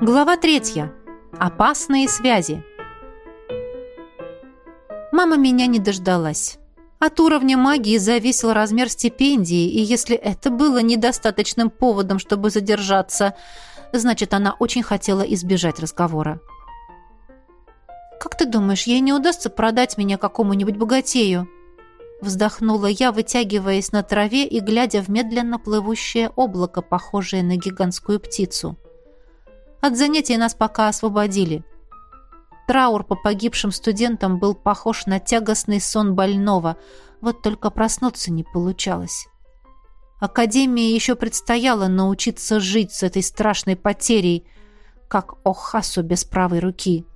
Глава третья. Опасные связи. Мама меня не дождалась. От уровня магии зависел размер стипендии, и если это было недостаточным поводом, чтобы задержаться, значит, она очень хотела избежать разговора. «Как ты думаешь, ей не удастся продать меня какому-нибудь богатею?» Вздохнула я, вытягиваясь на траве и глядя в медленно плывущее облако, похожее на гигантскую птицу. От занятий нас пока освободили. Траур по погибшим студентам был похож на тягостный сон больного, вот только проснуться не получалось. Академии еще предстояло научиться жить с этой страшной потерей, как Охасу без правой руки.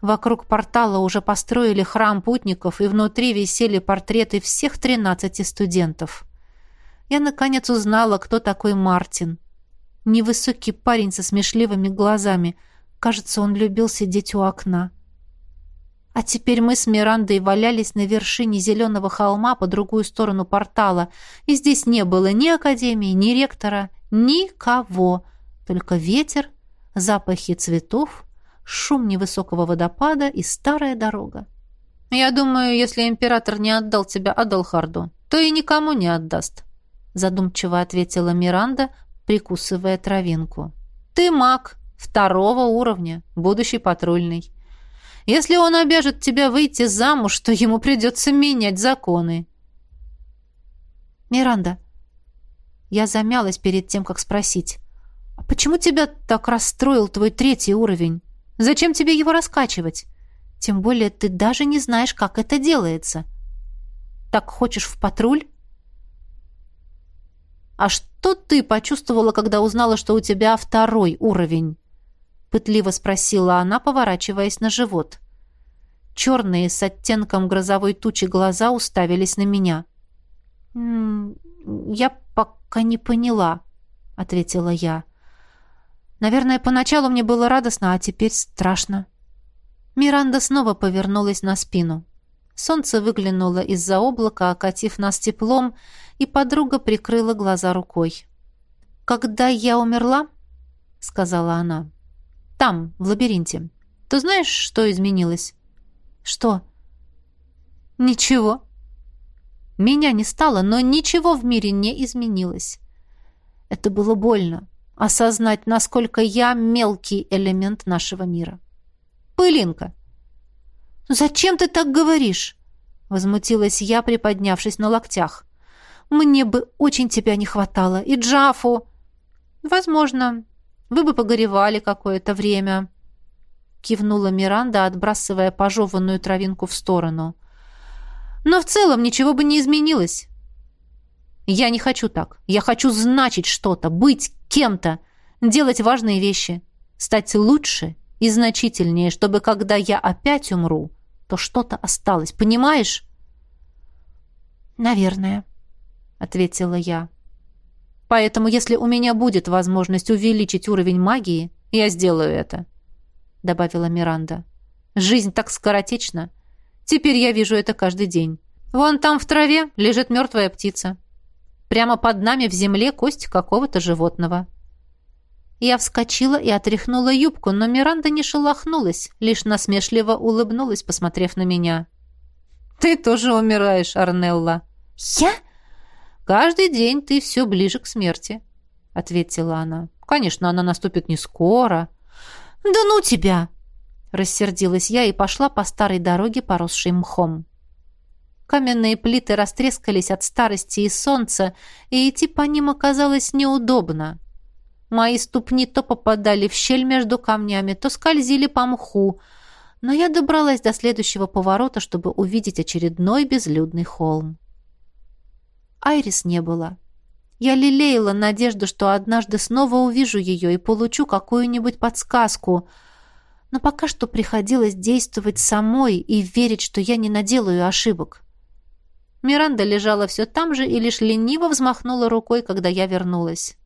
Вокруг портала уже построили храм путников, и внутри висели портреты всех тринадцати студентов. Я, наконец, узнала, кто такой Мартин. Невысокий парень со смешливыми глазами. Кажется, он любил сидеть у окна. А теперь мы с Мирандой валялись на вершине зеленого холма по другую сторону портала, и здесь не было ни академии, ни ректора, никого, только ветер, запахи цветов шум невысокого водопада и старая дорога. «Я думаю, если император не отдал тебя Адалхарду, то и никому не отдаст», задумчиво ответила Миранда, прикусывая травинку. «Ты маг второго уровня, будущий патрульный. Если он обяжет тебя выйти замуж, то ему придется менять законы». «Миранда», я замялась перед тем, как спросить, «А почему тебя так расстроил твой третий уровень?» Зачем тебе его раскачивать? Тем более ты даже не знаешь, как это делается. Так хочешь в патруль? А что ты почувствовала, когда узнала, что у тебя второй уровень? Пытливо спросила она, поворачиваясь на живот. Черные с оттенком грозовой тучи глаза уставились на меня. «Я пока не поняла», — ответила я. Наверное, поначалу мне было радостно, а теперь страшно. Миранда снова повернулась на спину. Солнце выглянуло из-за облака, окатив нас теплом, и подруга прикрыла глаза рукой. «Когда я умерла, — сказала она, — там, в лабиринте, ты знаешь, что изменилось?» «Что?» «Ничего». Меня не стало, но ничего в мире не изменилось. Это было больно осознать, насколько я мелкий элемент нашего мира. Пылинка. «Зачем ты так говоришь?» — возмутилась я, приподнявшись на локтях. «Мне бы очень тебя не хватало. И Джафу...» «Возможно, вы бы погоревали какое-то время», — кивнула Миранда, отбрасывая пожеванную травинку в сторону. «Но в целом ничего бы не изменилось. Я не хочу так. Я хочу значить что-то, быть кем-то, делать важные вещи, стать лучше и значительнее, чтобы когда я опять умру, то что-то осталось, понимаешь? Наверное, ответила я. Поэтому, если у меня будет возможность увеличить уровень магии, я сделаю это, добавила Миранда. Жизнь так скоротечна. Теперь я вижу это каждый день. Вон там в траве лежит мертвая птица. Прямо под нами в земле кость какого-то животного. Я вскочила и отряхнула юбку, но Миранда не шелохнулась, лишь насмешливо улыбнулась, посмотрев на меня. «Ты тоже умираешь, Арнелла». «Я?» «Каждый день ты все ближе к смерти», — ответила она. «Конечно, она наступит не скоро». «Да ну тебя!» Рассердилась я и пошла по старой дороге, поросшей мхом. Каменные плиты растрескались от старости и солнца, и идти по ним оказалось неудобно. Мои ступни то попадали в щель между камнями, то скользили по мху, но я добралась до следующего поворота, чтобы увидеть очередной безлюдный холм. Айрис не было. Я лелеяла надежду, что однажды снова увижу ее и получу какую-нибудь подсказку, но пока что приходилось действовать самой и верить, что я не наделаю ошибок. Миранда лежала все там же и лишь лениво взмахнула рукой, когда я вернулась.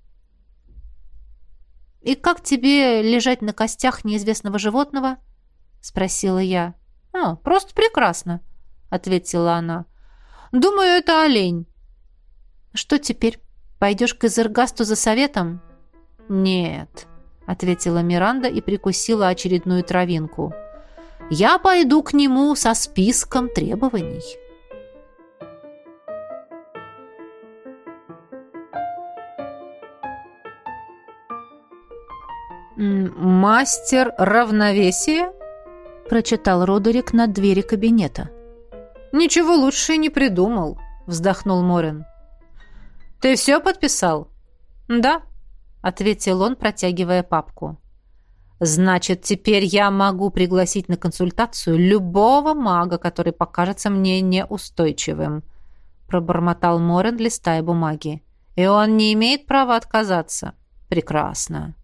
«И как тебе лежать на костях неизвестного животного?» — спросила я. «А, просто прекрасно», — ответила она. «Думаю, это олень». «Что теперь? Пойдешь к Изергасту за советом?» «Нет». — ответила Миранда и прикусила очередную травинку. «Я пойду к нему со списком требований». «Мастер равновесия?» — прочитал Родерик над двери кабинета. «Ничего лучше не придумал», — вздохнул Морин. «Ты все подписал?» «Да», — ответил он, протягивая папку. «Значит, теперь я могу пригласить на консультацию любого мага, который покажется мне неустойчивым», — пробормотал Морен, листая бумаги. «И он не имеет права отказаться. Прекрасно».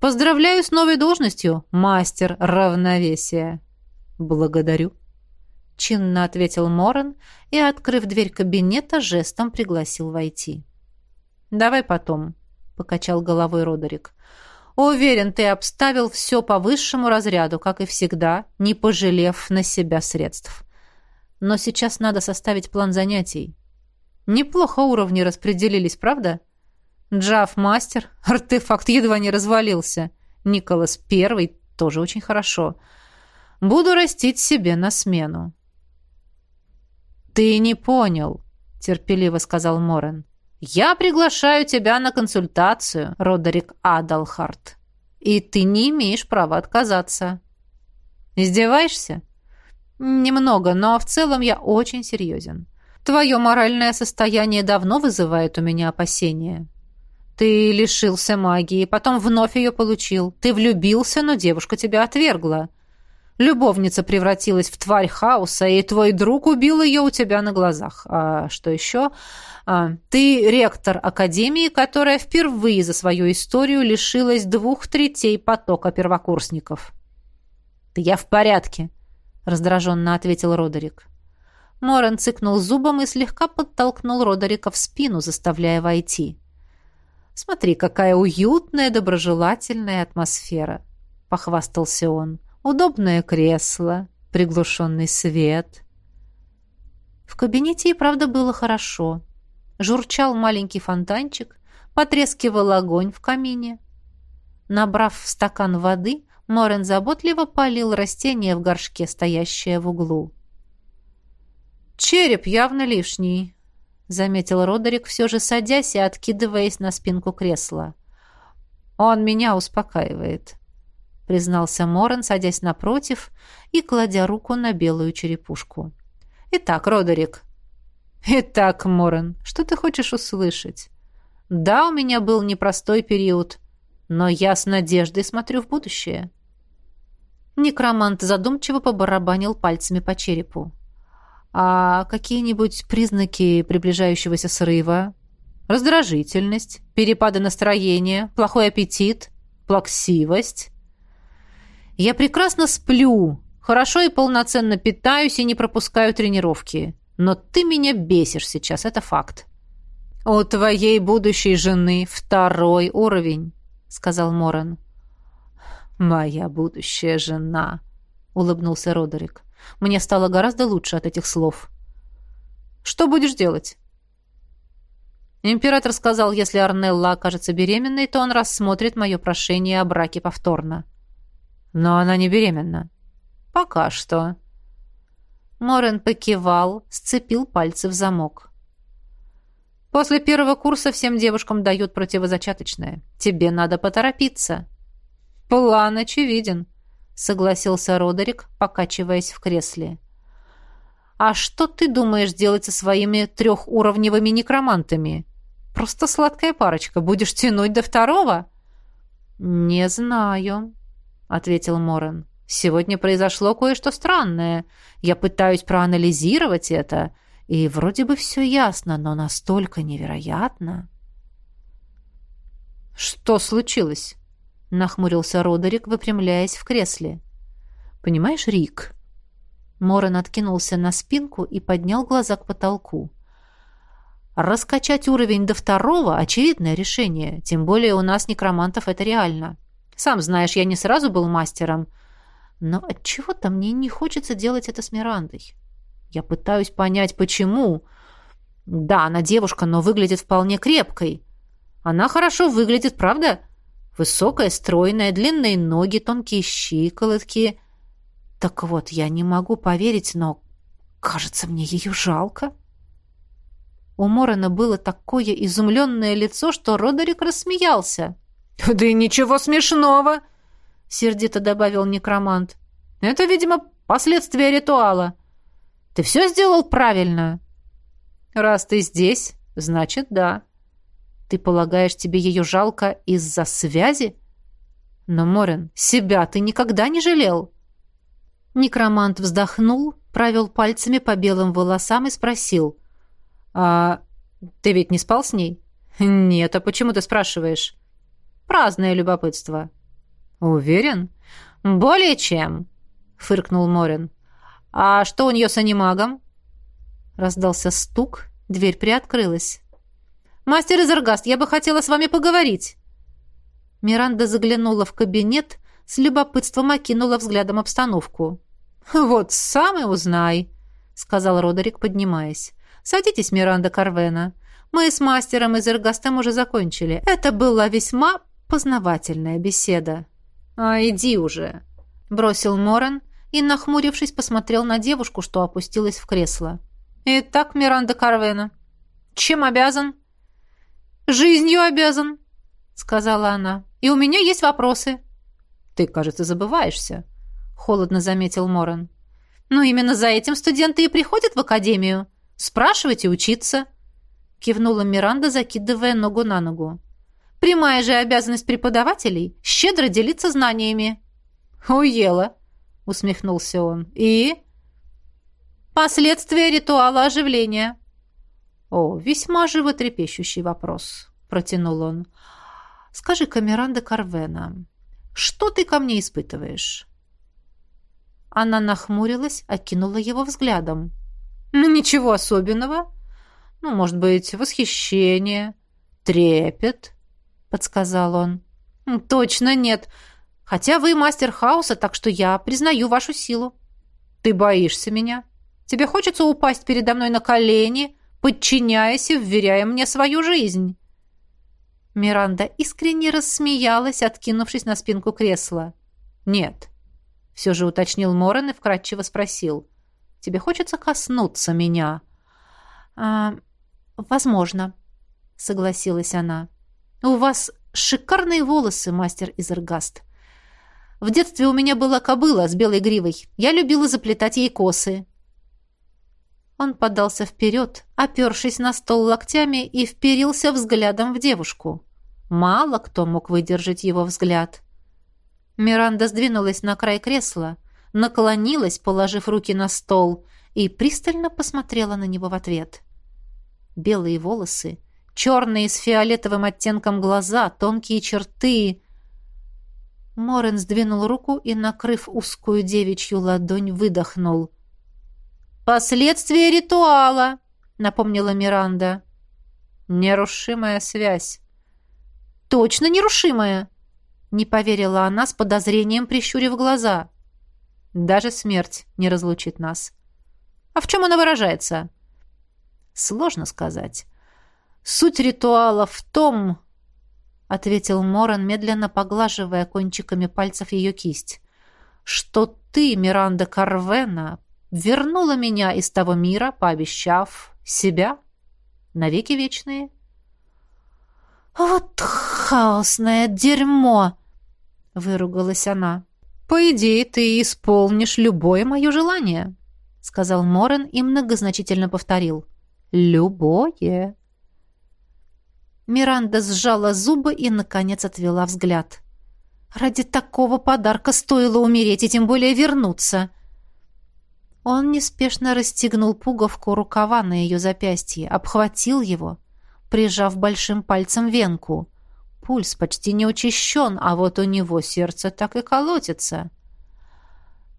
«Поздравляю с новой должностью, мастер равновесия». «Благодарю», — чинно ответил Морен и, открыв дверь кабинета, жестом пригласил войти. «Давай потом», — покачал головой Родерик. «Уверен, ты обставил все по высшему разряду, как и всегда, не пожалев на себя средств. Но сейчас надо составить план занятий. Неплохо уровни распределились, правда? Джав мастер, артефакт едва не развалился. Николас первый, тоже очень хорошо. Буду растить себе на смену». «Ты не понял», — терпеливо сказал Морен. «Я приглашаю тебя на консультацию, Родерик Адалхарт, и ты не имеешь права отказаться». «Издеваешься?» «Немного, но в целом я очень серьезен. Твое моральное состояние давно вызывает у меня опасения. Ты лишился магии, потом вновь ее получил. Ты влюбился, но девушка тебя отвергла. Любовница превратилась в тварь хаоса, и твой друг убил ее у тебя на глазах. А что еще? А, ты ректор академии, которая впервые за свою историю лишилась двух третей потока первокурсников. «Я в порядке», — раздраженно ответил Родерик. Моран цыкнул зубом и слегка подтолкнул Родерика в спину, заставляя войти. «Смотри, какая уютная, доброжелательная атмосфера», — похвастался он. Удобное кресло, приглушенный свет. В кабинете и правда было хорошо. Журчал маленький фонтанчик, потрескивал огонь в камине. Набрав в стакан воды, Морен заботливо полил растение в горшке, стоящее в углу. «Череп явно лишний», — заметил Родерик, все же садясь и откидываясь на спинку кресла. «Он меня успокаивает» признался Моран, садясь напротив и кладя руку на белую черепушку. «Итак, Родерик». «Итак, Моран, что ты хочешь услышать?» «Да, у меня был непростой период, но я с надеждой смотрю в будущее». Некромант задумчиво побарабанил пальцами по черепу. «А какие-нибудь признаки приближающегося срыва? Раздражительность, перепады настроения, плохой аппетит, плаксивость?» Я прекрасно сплю, хорошо и полноценно питаюсь и не пропускаю тренировки. Но ты меня бесишь сейчас, это факт. У твоей будущей жены второй уровень, сказал Моран. Моя будущая жена, улыбнулся Родерик. Мне стало гораздо лучше от этих слов. Что будешь делать? Император сказал, если Арнелла окажется беременной, то он рассмотрит мое прошение о браке повторно. Но она не беременна. Пока что. Морен покивал, сцепил пальцы в замок. После первого курса всем девушкам дают противозачаточное. Тебе надо поторопиться. План очевиден, согласился Родерик, покачиваясь в кресле. А что ты думаешь делать со своими трехуровневыми некромантами? Просто сладкая парочка. Будешь тянуть до второго? Не знаю, — ответил Моран. «Сегодня произошло кое-что странное. Я пытаюсь проанализировать это, и вроде бы все ясно, но настолько невероятно». «Что случилось?» — нахмурился Родерик, выпрямляясь в кресле. «Понимаешь, Рик?» Моран откинулся на спинку и поднял глаза к потолку. «Раскачать уровень до второго — очевидное решение, тем более у нас, некромантов, это реально». Сам знаешь, я не сразу был мастером. Но от чего то мне не хочется делать это с Мирандой. Я пытаюсь понять, почему. Да, она девушка, но выглядит вполне крепкой. Она хорошо выглядит, правда? Высокая, стройная, длинные ноги, тонкие щиколотки. Так вот, я не могу поверить, но, кажется, мне ее жалко. У Морена было такое изумленное лицо, что Родерик рассмеялся. «Да и ничего смешного!» — сердито добавил некромант. «Это, видимо, последствия ритуала. Ты все сделал правильно?» «Раз ты здесь, значит, да. Ты полагаешь, тебе ее жалко из-за связи? Но, Морен, себя ты никогда не жалел. Некромант вздохнул, провел пальцами по белым волосам и спросил. «А ты ведь не спал с ней?» «Нет, а почему ты спрашиваешь?» «Праздное любопытство». «Уверен?» «Более чем», — фыркнул Морин. «А что у нее с анимагом?» Раздался стук, дверь приоткрылась. «Мастер Изергаст, я бы хотела с вами поговорить». Миранда заглянула в кабинет, с любопытством окинула взглядом обстановку. «Вот сам и узнай», — сказал Родерик, поднимаясь. «Садитесь, Миранда Карвена. Мы с мастером Изергастом уже закончили. Это была весьма познавательная беседа». «А иди уже», — бросил Моран и, нахмурившись, посмотрел на девушку, что опустилась в кресло. «Итак, Миранда Карвена, чем обязан?» «Жизнью обязан», — сказала она. «И у меня есть вопросы». «Ты, кажется, забываешься», — холодно заметил Моран. «Ну, именно за этим студенты и приходят в академию. Спрашивать и учиться», — кивнула Миранда, закидывая ногу на ногу. «Прямая же обязанность преподавателей — щедро делиться знаниями». «Уела», — усмехнулся он. «И?» «Последствия ритуала оживления», «О, весьма животрепещущий вопрос», — протянул он. «Скажи-ка, Миранда Карвена, что ты ко мне испытываешь?» Она нахмурилась, окинула его взглядом. «Ну, ничего особенного. Ну, может быть, восхищение, трепет», — подсказал он. «Точно нет. Хотя вы мастер хаоса, так что я признаю вашу силу. Ты боишься меня? Тебе хочется упасть передо мной на колени, подчиняясь и вверяя мне свою жизнь». Миранда искренне рассмеялась, откинувшись на спинку кресла. «Нет», — все же уточнил Морен и вкратчиво спросил. «Тебе хочется коснуться меня?» «А, возможно», — согласилась она. «У вас шикарные волосы, мастер Изергаст. В детстве у меня была кобыла с белой гривой. Я любила заплетать ей косы. Он подался вперед, опершись на стол локтями и вперился взглядом в девушку. Мало кто мог выдержать его взгляд. Миранда сдвинулась на край кресла, наклонилась, положив руки на стол, и пристально посмотрела на него в ответ. Белые волосы, черные с фиолетовым оттенком глаза, тонкие черты. Морен сдвинул руку и, накрыв узкую девичью ладонь, выдохнул. «Последствия ритуала», — напомнила Миранда. «Нерушимая связь». «Точно нерушимая», — не поверила она с подозрением, прищурив глаза. «Даже смерть не разлучит нас». «А в чем она выражается?» «Сложно сказать. Суть ритуала в том...» — ответил Моран, медленно поглаживая кончиками пальцев ее кисть. «Что ты, Миранда Карвена, вернула меня из того мира, пообещав себя навеки вечные. «Вот хаосное дерьмо!» — выругалась она. «По идее, ты исполнишь любое мое желание», — сказал Морен и многозначительно повторил. «Любое». Миранда сжала зубы и, наконец, отвела взгляд. «Ради такого подарка стоило умереть и тем более вернуться». Он неспешно расстегнул пуговку рукава на ее запястье, обхватил его, прижав большим пальцем венку. Пульс почти не учащен, а вот у него сердце так и колотится.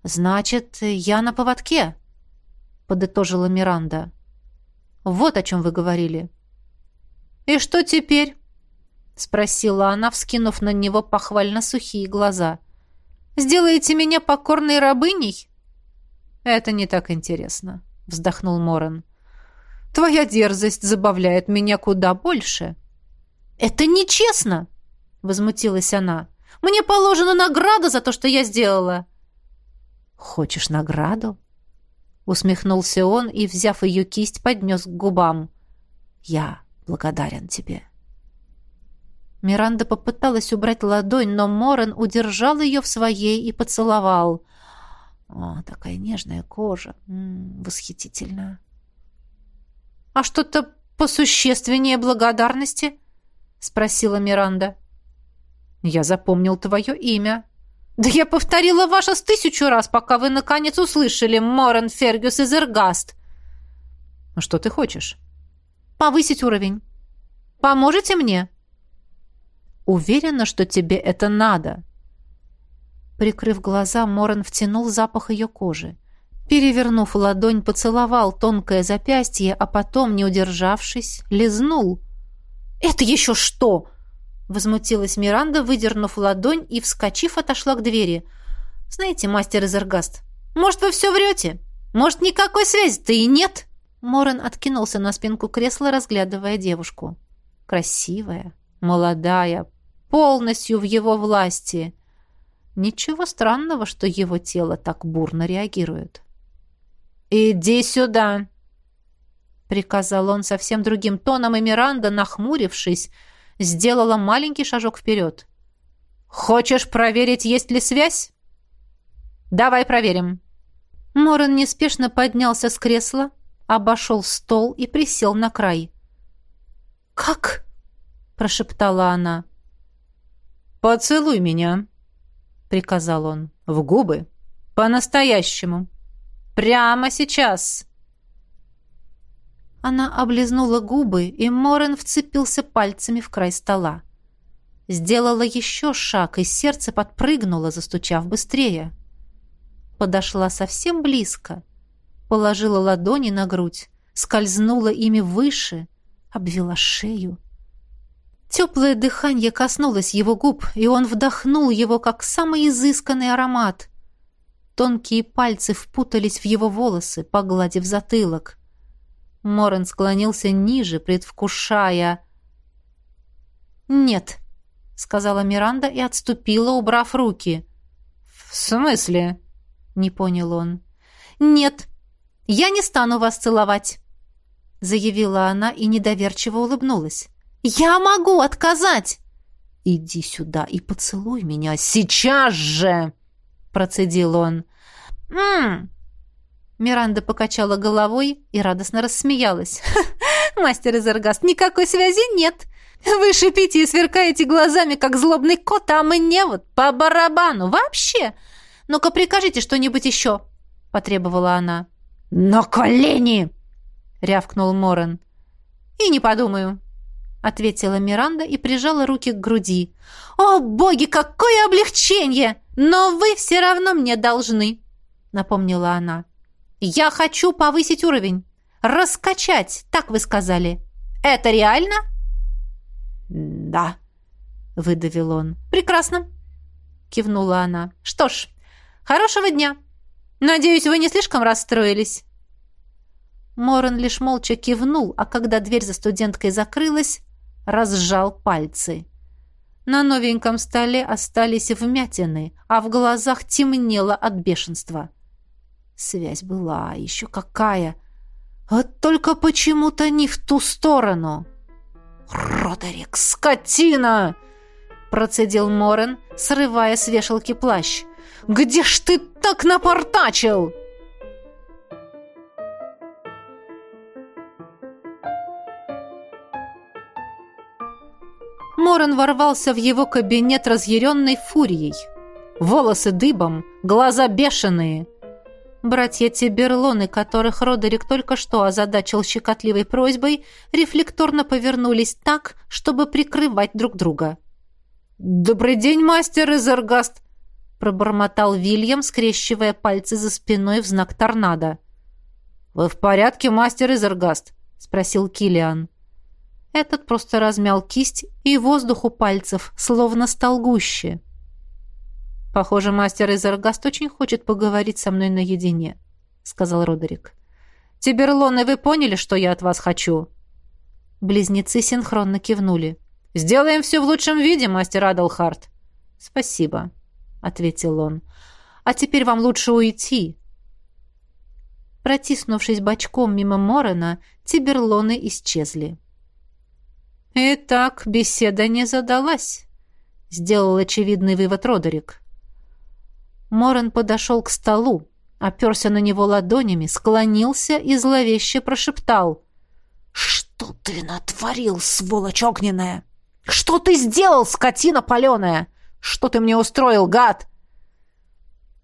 «Значит, я на поводке», — подытожила Миранда. «Вот о чем вы говорили». «И что теперь?» — спросила она, вскинув на него похвально сухие глаза. «Сделаете меня покорной рабыней?» «Это не так интересно», — вздохнул Моран. «Твоя дерзость забавляет меня куда больше». «Это нечестно!» — возмутилась она. «Мне положена награда за то, что я сделала». «Хочешь награду?» Усмехнулся он и, взяв ее кисть, поднес к губам. «Я благодарен тебе». Миранда попыталась убрать ладонь, но Морен удержал ее в своей и поцеловал. О, такая нежная кожа. М -м, восхитительно. «А что-то посущественнее благодарности?» — спросила Миранда. «Я запомнил твое имя». «Да я повторила ваше с тысячу раз, пока вы наконец услышали Морен Фергюс из Эргаст». «Ну что ты хочешь?» «Повысить уровень. Поможете мне?» «Уверена, что тебе это надо». Прикрыв глаза, Морен втянул запах ее кожи. Перевернув ладонь, поцеловал тонкое запястье, а потом, не удержавшись, лизнул. «Это еще что?» Возмутилась Миранда, выдернув ладонь и, вскочив, отошла к двери. «Знаете, мастер Изергаст, может, вы все врете? Может, никакой связи-то и нет?» Моран откинулся на спинку кресла, разглядывая девушку. Красивая, молодая, полностью в его власти. Ничего странного, что его тело так бурно реагирует. «Иди сюда!» Приказал он совсем другим тоном, и Миранда, нахмурившись, сделала маленький шажок вперед. «Хочешь проверить, есть ли связь?» «Давай проверим». Морен неспешно поднялся с кресла, обошел стол и присел на край. «Как?» — прошептала она. «Поцелуй меня», — приказал он, — «в губы, по-настоящему, прямо сейчас». Она облизнула губы, и Морен вцепился пальцами в край стола. Сделала еще шаг, и сердце подпрыгнуло, застучав быстрее. Подошла совсем близко, положила ладони на грудь, скользнула ими выше, обвела шею. Теплое дыхание коснулось его губ, и он вдохнул его, как самый изысканный аромат. Тонкие пальцы впутались в его волосы, погладив затылок. Морен склонился ниже, предвкушая. «Нет», — сказала Миранда и отступила, убрав руки. «В смысле?» — не понял он. «Нет, я не стану вас целовать», — заявила она и недоверчиво улыбнулась. «Я могу отказать!» «Иди сюда и поцелуй меня сейчас же!» — процедил он. «М-м-м!» Миранда покачала головой и радостно рассмеялась. «Мастер Изергаст, никакой связи нет. Вы шипите и сверкаете глазами, как злобный кот, а мне вот по барабану. Вообще! Ну-ка прикажите что-нибудь еще!» — потребовала она. «На колени!» — рявкнул Морен. «И не подумаю», — ответила Миранда и прижала руки к груди. «О, боги, какое облегчение! Но вы все равно мне должны!» — напомнила она. «Я хочу повысить уровень. Раскачать, так вы сказали. Это реально?» «Да», — выдавил он. «Прекрасно», — кивнула она. «Что ж, хорошего дня. Надеюсь, вы не слишком расстроились». Моран лишь молча кивнул, а когда дверь за студенткой закрылась, разжал пальцы. На новеньком столе остались вмятины, а в глазах темнело от бешенства. Связь была, еще какая. Вот только почему-то не в ту сторону. «Родерик, скотина!» Процедил Морен, срывая с вешалки плащ. «Где ж ты так напортачил?» Морен ворвался в его кабинет разъяренной фурией. Волосы дыбом, глаза бешеные — Братья Тиберлоны, которых Родерик только что озадачил щекотливой просьбой, рефлекторно повернулись так, чтобы прикрывать друг друга. «Добрый день, мастер Изергаст!» — пробормотал Вильям, скрещивая пальцы за спиной в знак торнадо. «Вы в порядке, мастер Изергаст?» — спросил Килиан. Этот просто размял кисть, и воздух у пальцев словно стал гуще. «Похоже, мастер Изергаст очень хочет поговорить со мной наедине», — сказал Родерик. «Тиберлоны, вы поняли, что я от вас хочу?» Близнецы синхронно кивнули. «Сделаем все в лучшем виде, мастер Адалхарт». «Спасибо», — ответил он. «А теперь вам лучше уйти». Протиснувшись бочком мимо Морена, тиберлоны исчезли. «Итак, беседа не задалась», — сделал очевидный вывод Родерик. Морен подошел к столу, оперся на него ладонями, склонился и зловеще прошептал. «Что ты натворил, сволочь огненная? Что ты сделал, скотина паленая? Что ты мне устроил, гад?»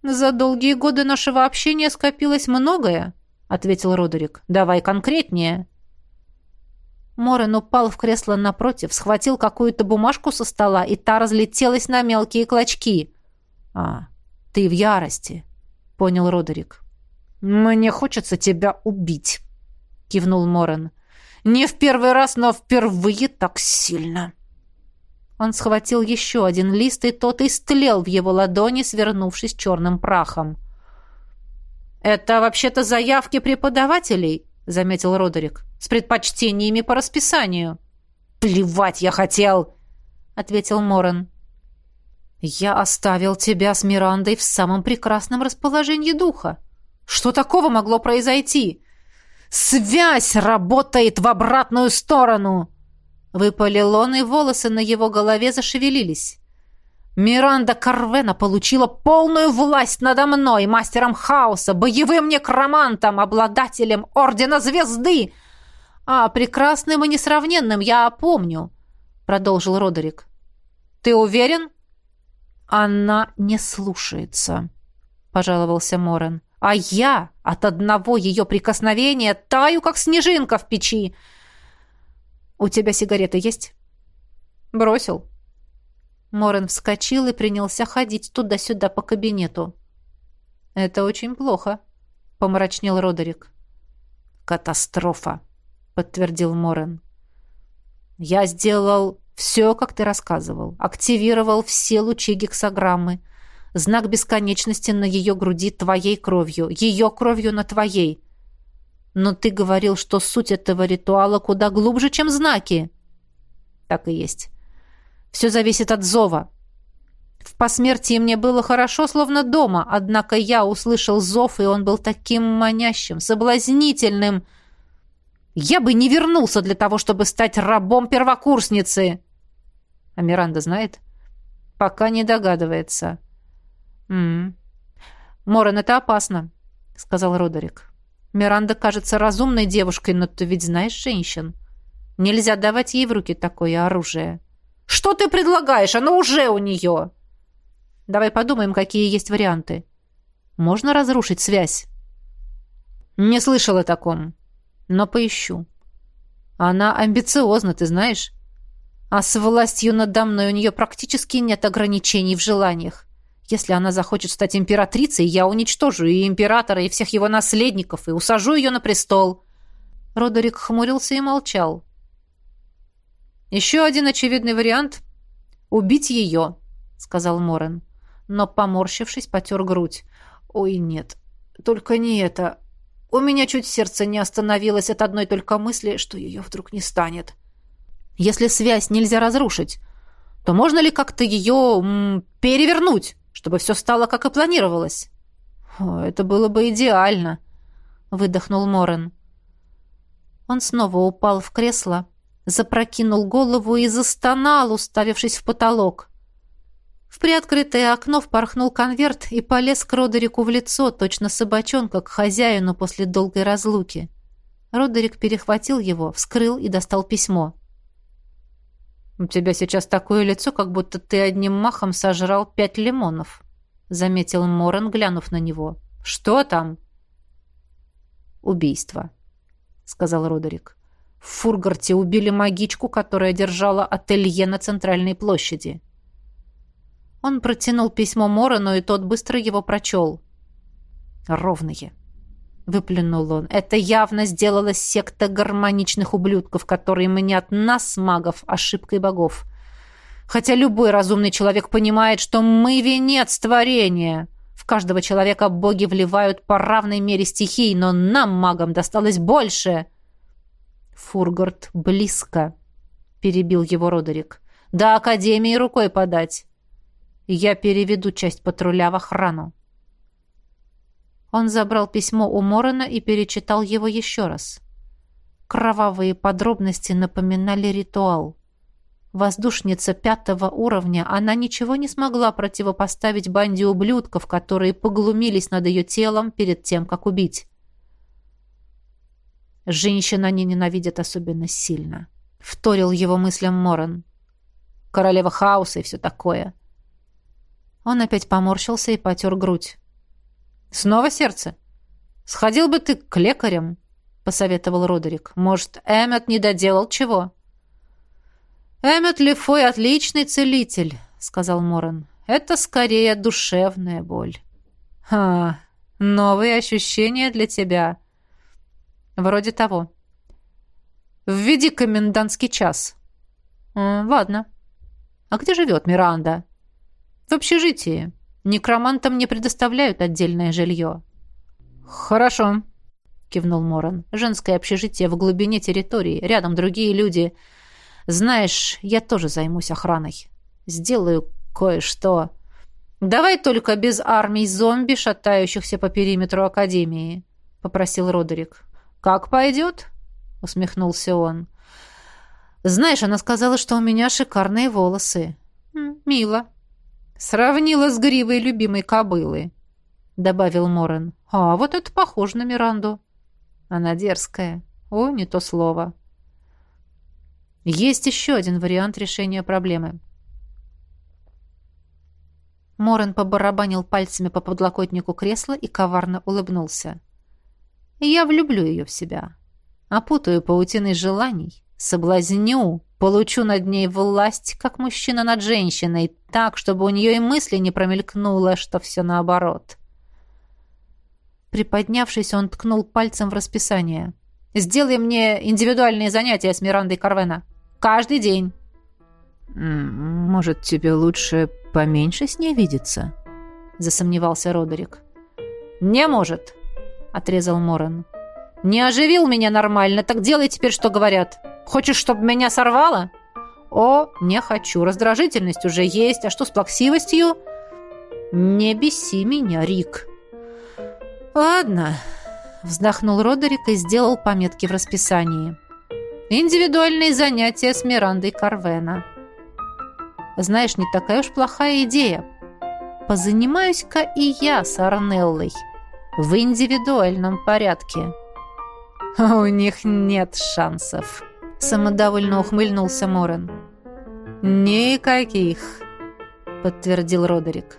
«За долгие годы нашего общения скопилось многое», — ответил Родерик. «Давай конкретнее». Морен упал в кресло напротив, схватил какую-то бумажку со стола, и та разлетелась на мелкие клочки. «А, ты в ярости», — понял Родерик. «Мне хочется тебя убить», — кивнул Морен. «Не в первый раз, но впервые так сильно». Он схватил еще один лист, и тот истлел в его ладони, свернувшись черным прахом. «Это вообще-то заявки преподавателей», — заметил Родерик, — «с предпочтениями по расписанию». «Плевать я хотел», — ответил Морен. «Я оставил тебя с Мирандой в самом прекрасном расположении духа. Что такого могло произойти?» «Связь работает в обратную сторону!» Выпалил он, и волосы на его голове зашевелились. «Миранда Карвена получила полную власть надо мной, мастером хаоса, боевым некромантом, обладателем Ордена Звезды!» «А, прекрасным и несравненным, я помню», — продолжил Родерик. «Ты уверен?» «Она не слушается», — пожаловался Морен. «А я от одного ее прикосновения таю, как снежинка в печи». «У тебя сигареты есть?» «Бросил». Морен вскочил и принялся ходить туда-сюда по кабинету. «Это очень плохо», — помрачнел Родерик. «Катастрофа», — подтвердил Морен. «Я сделал все, как ты рассказывал. Активировал все лучи гексограммы. Знак бесконечности на ее груди твоей кровью. Ее кровью на твоей. Но ты говорил, что суть этого ритуала куда глубже, чем знаки. Так и есть. Все зависит от зова. В посмертии мне было хорошо, словно дома, однако я услышал зов, и он был таким манящим, соблазнительным, я бы не вернулся для того, чтобы стать рабом первокурсницы. А Миранда знает? Пока не догадывается. М Морен, это опасно, сказал Родерик. Миранда кажется разумной девушкой, но ты ведь знаешь женщин. Нельзя давать ей в руки такое оружие. Что ты предлагаешь? Оно уже у нее. Давай подумаем, какие есть варианты. Можно разрушить связь? Не слышал о таком но поищу. Она амбициозна, ты знаешь? А с властью надо мной у нее практически нет ограничений в желаниях. Если она захочет стать императрицей, я уничтожу и императора, и всех его наследников, и усажу ее на престол». Родерик хмурился и молчал. «Еще один очевидный вариант — убить ее», — сказал Морен. Но, поморщившись, потер грудь. «Ой, нет, только не это. У меня чуть сердце не остановилось от одной только мысли, что ее вдруг не станет. Если связь нельзя разрушить, то можно ли как-то ее м, перевернуть, чтобы все стало, как и планировалось? О, это было бы идеально, выдохнул Морен. Он снова упал в кресло, запрокинул голову и застонал, уставившись в потолок. В приоткрытое окно впорхнул конверт и полез к Родерику в лицо, точно собачонка, к хозяину после долгой разлуки. Родерик перехватил его, вскрыл и достал письмо. «У тебя сейчас такое лицо, как будто ты одним махом сожрал пять лимонов», — заметил Моран, глянув на него. «Что там?» «Убийство», — сказал Родерик. «В Фургарте убили магичку, которая держала ателье на центральной площади». Он протянул письмо Морону, и тот быстро его прочел. «Ровные», — выплюнул он. «Это явно сделала секта гармоничных ублюдков, которые мнят нас, магов, ошибкой богов. Хотя любой разумный человек понимает, что мы венец творения. В каждого человека боги вливают по равной мере стихий, но нам, магам, досталось больше». «Фургард близко», — перебил его Родерик. До Академии рукой подать. Я переведу часть патруля в охрану. Он забрал письмо у Морона и перечитал его еще раз. Кровавые подробности напоминали ритуал. Воздушница пятого уровня, она ничего не смогла противопоставить банде ублюдков, которые поглумились над ее телом перед тем, как убить. Женщин они ненавидят особенно сильно. Вторил его мыслям Моран. Королева хаоса и все такое. Он опять поморщился и потер грудь. «Снова сердце? Сходил бы ты к лекарям», — посоветовал Родерик. «Может, Эммет не доделал чего?» «Эммет Лефой отличный целитель», — сказал Моран. «Это скорее душевная боль». «Ха, новые ощущения для тебя». «Вроде того». «Введи комендантский час». «Ладно». «А где живет Миранда?» В общежитии. Некромантам не предоставляют отдельное жилье. Хорошо, кивнул Моран. Женское общежитие в глубине территории, рядом другие люди. Знаешь, я тоже займусь охраной. Сделаю кое-что. Давай только без армий зомби, шатающихся по периметру академии, попросил Родерик. Как пойдет? усмехнулся он. Знаешь, она сказала, что у меня шикарные волосы. Мило. Сравнила с гривой любимой кобылы, добавил Морен. А вот это похоже на Миранду. Она дерзкая. О, не то слово. Есть еще один вариант решения проблемы. Морен побарабанил пальцами по подлокотнику кресла и коварно улыбнулся. «Я влюблю ее в себя. Опутаю паутиной желаний, соблазню, Получу над ней власть, как мужчина над женщиной, так, чтобы у нее и мысли не промелькнуло, что все наоборот. Приподнявшись, он ткнул пальцем в расписание. «Сделай мне индивидуальные занятия с Мирандой Карвена. Каждый день». «Может, тебе лучше поменьше с ней видеться?» засомневался Родерик. «Не может», — отрезал Моран. «Не оживил меня нормально, так делай теперь, что говорят». Хочешь, чтобы меня сорвало? О, не хочу. Раздражительность уже есть. А что с плаксивостью? Не беси меня, Рик. Ладно. Вздохнул Родерик и сделал пометки в расписании. Индивидуальные занятия с Мирандой Карвена. Знаешь, не такая уж плохая идея. Позанимаюсь-ка и я с Арнеллой. В индивидуальном порядке. У них нет шансов. Самодовольно ухмыльнулся Морен. «Никаких», — подтвердил Родерик.